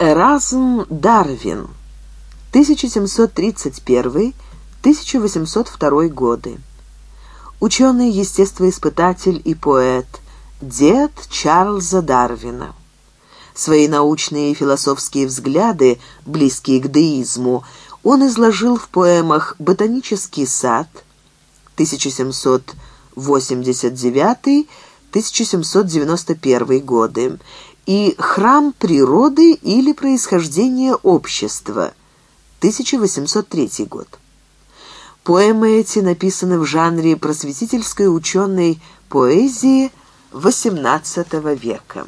Эразм Дарвин, 1731-1802 годы. Ученый, естествоиспытатель и поэт, дед Чарльза Дарвина. Свои научные и философские взгляды, близкие к деизму, он изложил в поэмах «Ботанический сад» 1789-1791 годы и «Храм природы или происхождение общества» 1803 год. Поэмы эти написаны в жанре просветительской ученой поэзии XVIII века.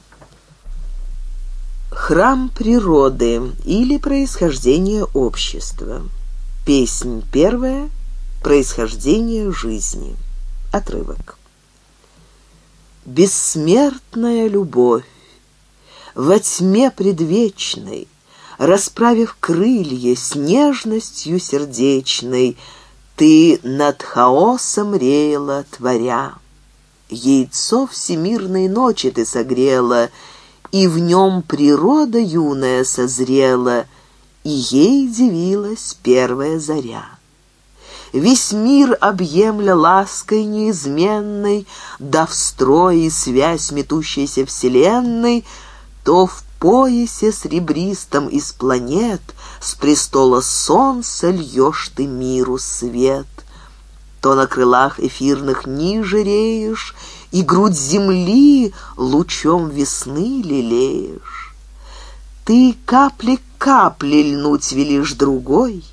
«Храм природы» или «Происхождение общества». Песнь первая «Происхождение жизни». Отрывок. «Бессмертная любовь, во тьме предвечной, Расправив крылья с нежностью сердечной, Ты над хаосом реяла, творя. Яйцо всемирной ночи ты согрела, И в нем природа юная созрела, И ей дивилась первая заря. Весь мир объемля лаской неизменной, Да в строе связь метущейся вселенной — то в поясе сребристом из планет С престола солнца льешь ты миру свет, То на крылах эфирных ниже реешь, И грудь земли лучом весны лелеешь. Ты капли капли льнуть велишь другой,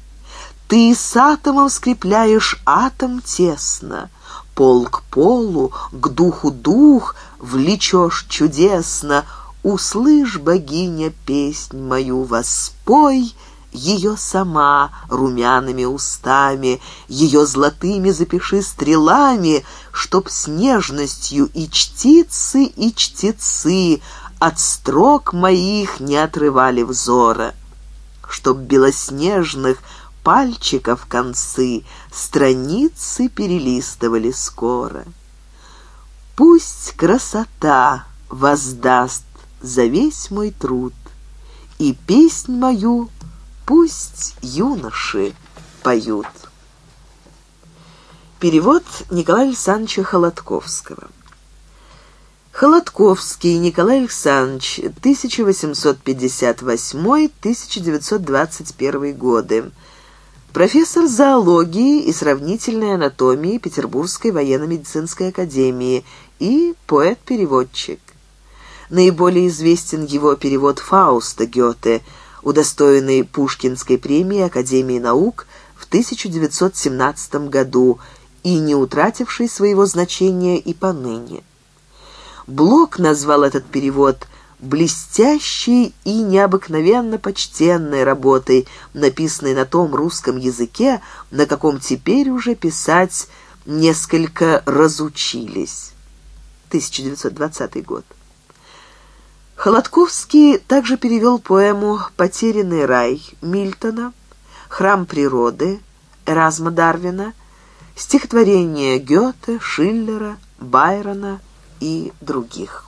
Ты с атомом скрепляешь атом тесно, Пол к полу, к духу дух влечешь чудесно — услышь, богиня, песнь мою, воспой ее сама румяными устами, ее золотыми запиши стрелами, чтоб с нежностью и чтицы, и чтецы от строк моих не отрывали взора, чтоб белоснежных пальчиков концы страницы перелистывали скоро. Пусть красота воздаст за весь мой труд, и песнь мою пусть юноши поют. Перевод Николая Александровича Холодковского. Холодковский Николай Александрович, 1858-1921 годы. Профессор зоологии и сравнительной анатомии Петербургской военно-медицинской академии и поэт-переводчик наиболее известен его перевод Фауста Гёте, удостоенный Пушкинской премии Академии наук в 1917 году и не утративший своего значения и поныне. Блок назвал этот перевод «блестящей и необыкновенно почтенной работой, написанной на том русском языке, на каком теперь уже писать несколько разучились». 1920 год. Холодковский также перевел поэму «Потерянный рай» Мильтона, «Храм природы» Эразма Дарвина, стихотворения Гёте, Шиллера, Байрона и других.